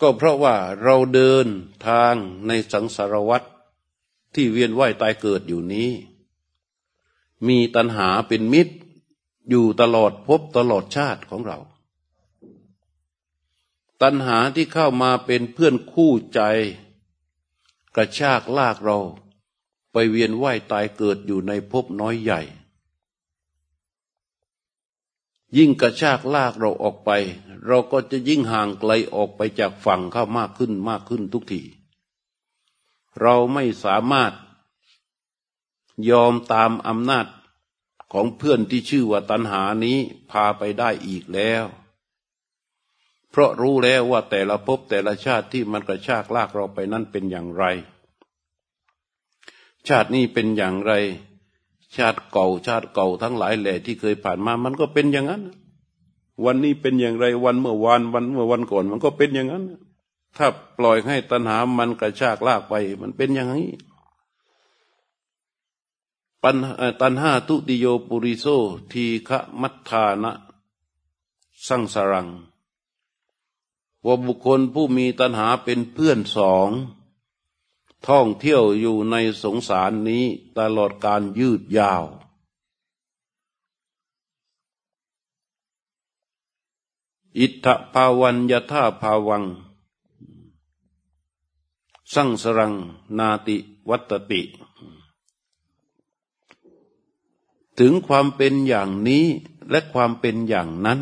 ก็เพราะว่าเราเดินทางในสังสารวัฏที่เวียนว่ายตายเกิดอยู่นี้ มีตัณหาเป็นมิตรอยู่ตลอดพบตลอดชาติของเรา ตัณหาที่เข้ามาเป็นเพื่อนคู่ใจ กระชากลากเราไปเวียนว่ายตายเกิดอยู่ในภพน้อยใหญ่ ยิ่งกระชากลากเราออกไป เราก็จะยิ่งห่างไกลออกไปจากฝั่งเข้ามากขึ้นมากขึ้นทุกที เราไม่สามารถยอมตามอำนาจของเพื่อนที่ชื่อว่าตัณหานี้พาไปได้อีกแล้ว เพราะรู้แล้วว่าแต่ละภพแต่ละชาติที่มันกระชากลากเราไปนั้นเป็นอย่างไร ชาตินี้เป็นอย่างไร ชาติเก่า ชาติเก่าทั้งหลายแหล่ที่เคยผ่านมา มันก็เป็นอย่างนั้น วันนี้เป็นอย่างไรวันเมื่อวานวันเมื่อวันก่อน มันก็เป็นอย่างนั้น ถ้าปล่อยให้ตัณหามันกระชากลากไป มันเป็นอย่างนี้ปัญตันหาทุติโยปุริโซทีฆะมัทธานะ สังสรัง ว่าบุคคลผู้มีตัณหาเป็นเพื่อนสอง ท่องเที่ยวอยู่ในสงสารนี้ตลอดการยืดยาว อิทธภาวันยท่าภาวัง สังสรังนาติวัตติ ถึงความเป็นอย่างนี้และความเป็นอย่างนั้น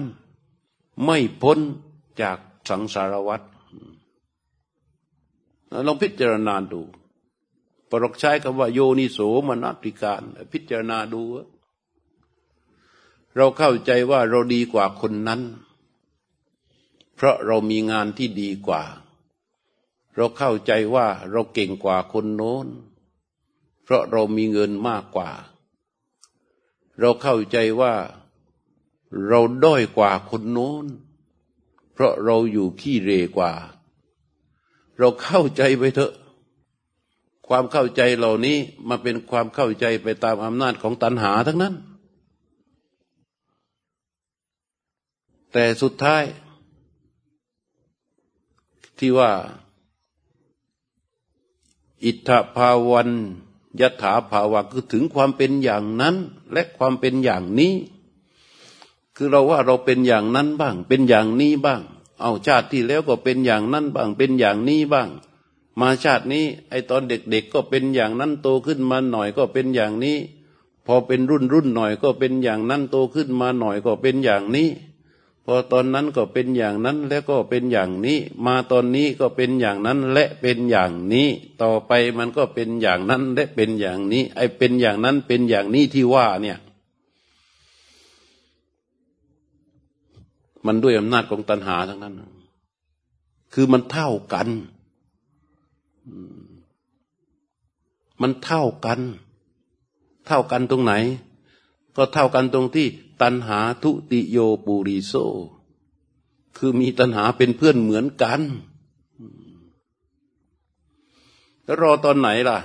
ไม่พ้นจากสังสารวัฏ ลองพิจารณาดูปรกใช้คำว่าโยนิโสมนัติการ พิจารณาดู เราเข้าใจว่าเราดีกว่าคนนั้น เพราะเรามีงานที่ดีกว่า เราเข้าใจว่าเราเก่งกว่าคนโน้น เพราะเรามีเงินมากกว่า เราเข้าใจว่าเราด้อยกว่าคนโน้น เพราะเราอยู่ขี้เรกว่า เราเข้าใจไปเถอะ ความเข้าใจเหล่านี้มาเป็นความเข้าใจไปตามอำนาจของตัณหาทั้งนั้น แต่สุดท้าย ที่ว่า อิทธภาวันยถาภาวะคือถึงความเป็นอย่างนั้น และความเป็นอย่างนี้ คือเราว่าเราเป็นอย่างนั้นบ้าง เป็นอย่างนี้บ้าง เอาชาติที่แล้วก็เป็นอย่างนั้นบ้างเป็นอย่างนี้บ้าง มาชาตินี้ ไอตอนเด็กๆก็เป็นอย่างนั้นโตขึ้นมาหน่อยก็เป็นอย่างนี้ พอเป็นรุ่นรุ่นหน่อยก็เป็นอย่างนั้นโตขึ้นมาหน่อยก็เป็นอย่างนี้ พอตอนนั้นก็เป็นอย่างนั้นแล้วก็เป็นอย่างนี้ มาตอนนี้ก็เป็นอย่างนั้นและเป็นอย่างนี้ ต่อไปมันก็เป็นอย่างนั้นและเป็นอย่างนี้ ไอเป็นอย่างนั้นเป็นอย่างนี้ที่ว่าเนี่ย มันด้วยอำนาจของตัณหาทั้งนั้น คือมันเท่ากัน มันเท่ากัน เท่ากันตรงไหน ก็เท่ากันตรงที่ ตัณหาทุติโยปุริโซ คือมีตัณหาเป็นเพื่อนเหมือนกัน แล้วรอตอนไหนล่ะ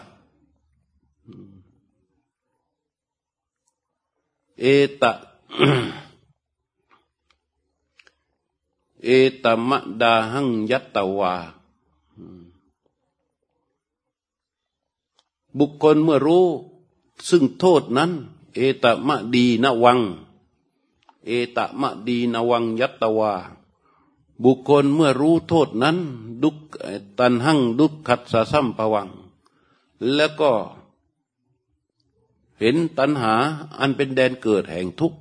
เอตะ เอตมะดาหังยัตตวา บุคคลเมื่อรู้ ซึ่งโทษนั้น เอตมะดีนวัง เอตมะดีนวังยัตตวา บุคคลเมื่อรู้โทษนั้น ดุกตันหังดุกขัดสะซ้ำภวัง แล้วก็เห็นตัณหาอันเป็นแดนเกิดแห่งทุกข์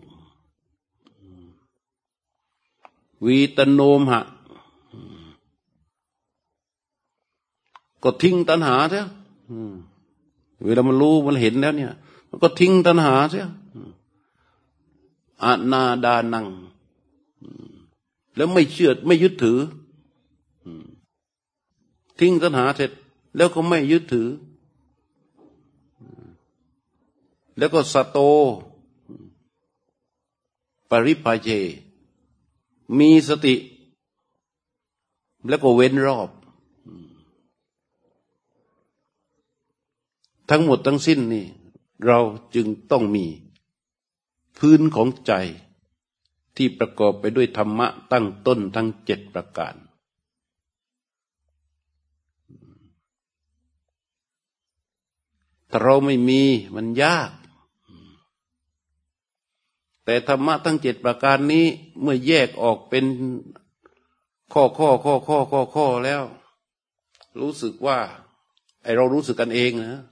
วีตโนมหะ ก็ทิ้งตัณหาเสียเวลามันรู้มันเห็นแล้ว เนี่ย มันก็ทิ้งตัณหาเสียอานาดานัง แล้วไม่เชื่อไม่ยึดถือทิ้งตัณหาเสร็จ แล้วก็ไม่ยึดถือ แล้วก็สโต ปริปาเจ มีสติ แล้วก็เว้นรอบ ทั้งหมดทั้งสิ้นนี่ เราจึงต้องมี พื้นของใจที่ประกอบไปด้วยธรรมะตั้งต้นทั้งเจ็ดประการ ถ้าเราไม่มีมันยาก แต่ธรรมะทั้งเจ็ดประการนี้เมื่อแยกออกเป็นข้อข้อข้อข้อข้อข้อแล้ว รู้สึกว่าไอเรารู้สึกกันเองนะ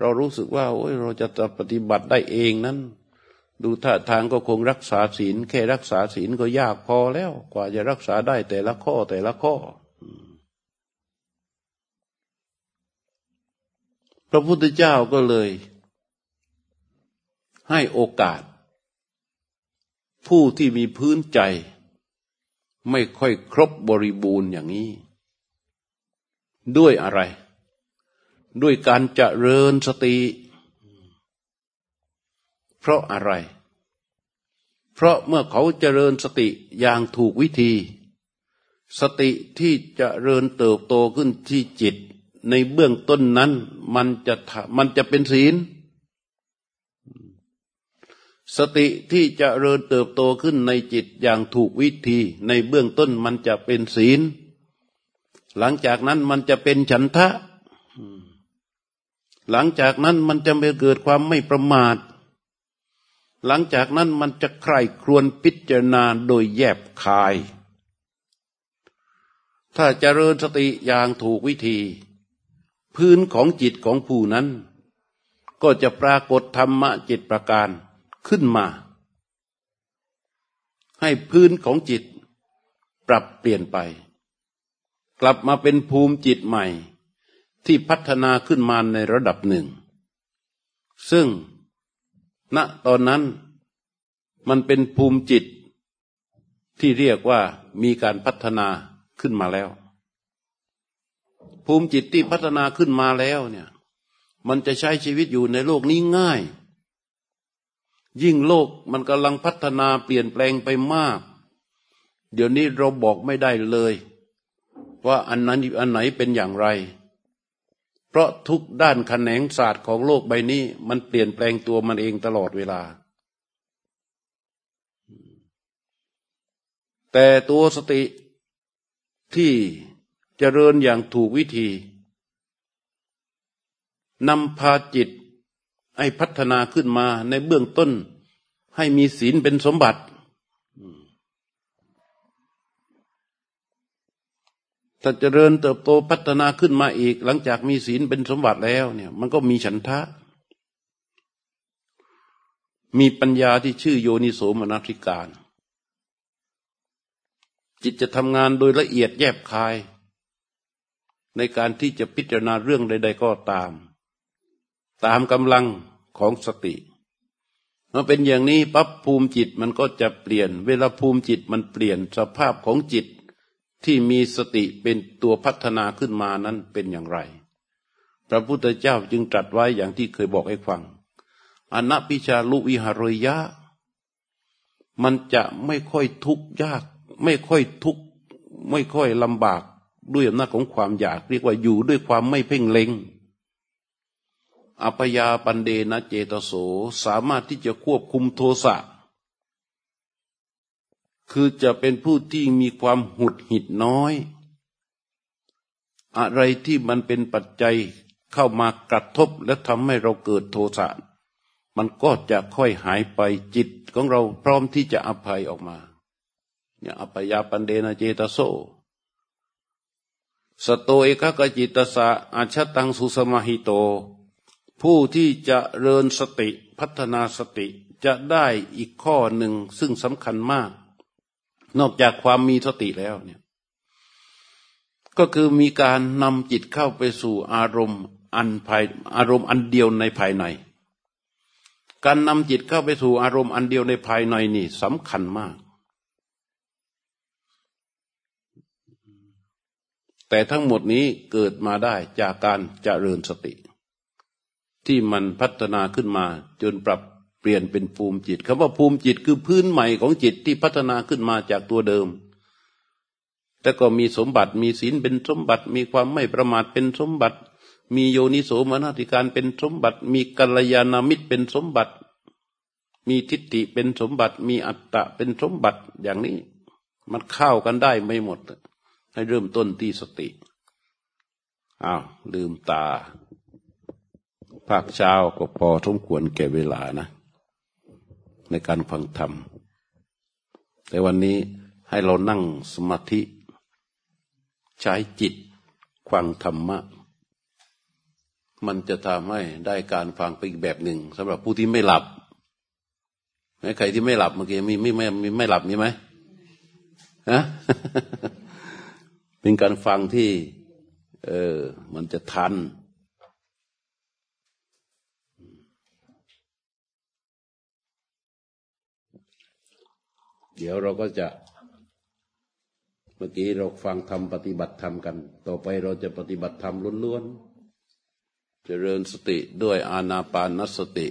เรารู้สึกว่าโอ้ยเราจะปฏิบัติได้เองนั้น ดูท่าทางก็คงรักษาศีล แค่รักษาศีลก็ยากพอแล้ว กว่าจะรักษาได้แต่ละข้อแต่ละข้อ พระพุทธเจ้าก็เลย ให้โอกาส ผู้ที่มีพื้นใจ ไม่ค่อยครบบริบูรณ์อย่างนี้ ด้วยอะไร ด้วยการจเจริญสติ เพราะอะไร เพราะเมื่อเขาจเจริญสติอย่างถูกวิธี สติที่จะเริญเติบโตขึ้นที่จิต ในเบื้องต้นนั้น มันจะมันจะเป็นศีล สติที่จะเริญเติบโตขึ้นในจิตอย่างถูกวิธี ในเบื้องต้นมันจะเป็นศีล หลังจากนั้นมันจะเป็นฉันทะ หลังจากนั้นมันจะไปเกิดความไม่ประมาท หลังจากนั้นมันจะใคร่ครวญพิจารณาโดยแยบคาย ถ้าจเจริญสติอย่างถูกวิธี พื้นของจิตของผู้นั้น ก็จะปรากฏธรรมะจิตประการ ขึ้นมา ให้พื้นของจิตปรับเปลี่ยนไป กลับมาเป็นภูมิจิตใหม่ ที่พัฒนาขึ้นมาในระดับหนึ่ง ซึ่งณตอนนั้นมันเป็นภูมิจิตที่เรียกว่ามีการพัฒนาขึ้นมาแล้ว ภูมิจิตที่พัฒนาขึ้นมาแล้วเนี่ย มันจะใช้ชีวิตอยู่ในโลกนี้ง่าย ยิ่งโลกมันกำลังพัฒนาเปลี่ยนแปลงไปมาก เดี๋ยวนี้เราบอกไม่ได้เลย ว่าอันนั้นอันไหนเป็นอย่างไร เพราะทุกด้านแขนงศาสตร์ของโลกใบนี้ มันเปลี่ยนแปลงตัวมันเองตลอดเวลา แต่ตัวสติที่จเจริญอย่างถูกวิธีนำพาจิต ให้พัฒนาขึ้นมาในเบื้องต้น ให้มีศีลเป็นสมบัติถ้าเจริญเติบโตพัฒนาขึ้นมาอีก หลังจากมีศีลเป็นสมบัติแล้ว เนี่ย มันก็มีฉันทะ มีปัญญาที่ชื่อโยนิโสมนสิการ จิตจะทำงานโดยละเอียดแยบคาย ในการที่จะพิจารณาเรื่องใด ๆ ก็ตาม ตามกำลังของสติมื่อเป็นอย่างนี้ปั๊บภูมิจิตมันก็จะเปลี่ยน เวลาภูมิจิตมันเปลี่ยนสภาพของจิตที่มีสติเป็นตัวพัฒนาขึ้นมานั้นเป็นอย่างไร พระพุทธเจ้าจึงตรัสไว้อย่างที่เคยบอกให้ฟังอนัพิชาลุวิหารยะ มันจะไม่ค่อยทุกข์ยาก ไม่ค่อยทุกข์ไม่ค่อยลำบากด้วยอำนาจของความอยาก เรียกว่าอยู่ด้วยความไม่เพ่งเล็ง อัปยาปันเดนะเจตโสสามารถที่จะควบคุมโทสะ คือจะเป็นผู้ที่มีความหุดหิดน้อย อะไรที่มันเป็นปัจจัยเข้ามากระทบและทำให้เราเกิดโทสะ มันก็จะค่อยหายไปจิตของเราพร้อมที่จะอภัยออกมาเนี่ยอภัยาปันเดนะเจตโซสโตเอกกจิตสะอาชตังสุสมาหิโต ผู้ที่จะเริญสติพัฒนาสติจะได้อีกข้อหนึ่งซึ่งสำคัญมาก นอกจากความมีสติแล้วเนี่ย ก็คือมีการนำจิตเข้าไปสู่อารมณ์อันภายอารมณ์อันเดียวในภายใน การนำจิตเข้าไปสู่อารมณ์อันเดียวในภายในนี่สำคัญมาก แต่ทั้งหมดนี้เกิดมาได้จากการเจริญสติ ที่มันพัฒนาขึ้นมา จนปรับเปลี่ยนเป็นภูมิจิตคำว่าภูมิจิตคือพื้นใหม่ของจิตที่พัฒนาขึ้นมาจากตัวเดิม แต่ก็มีสมบัติมีศีลเป็นสมบัติ มีความไม่ประมาทเป็นสมบัติ มีโยนิโสมนติการเป็นสมบัติ มีกัลยาณมิตรเป็นสมบัติ มีทิฏฐิเป็นสมบัติ มีอัตตะเป็นสมบัติอย่างนี้ มันเข้ากันได้ไม่หมด ให้เริ่มต้นที่สติอ้าวลืมตา ภาคเช้าก็พอสมควรแก่เวลานะ ในการฟังธรรม แต่วันนี้ให้เรานั่งสมาธิ ใช้จิตฟังธรรมะ มันจะทำให้ได้การฟังไปอีกแบบหนึ่งสำหรับผู้ที่ไม่หลับใครที่ไม่หลับเมื่อกี้มีไม่ไม่ไม่ไม่หลับมีไหมฮะเป็นการฟังที่ เออ มันจะทัน เดี๋ยวเราก็จะเมื่อกี้เราฟังธรรมปฏิบัติธรรมกัน ต่อไปเราจะปฏิบัติธรรมล้วนๆเจริญสติด้วยอานาปานสติ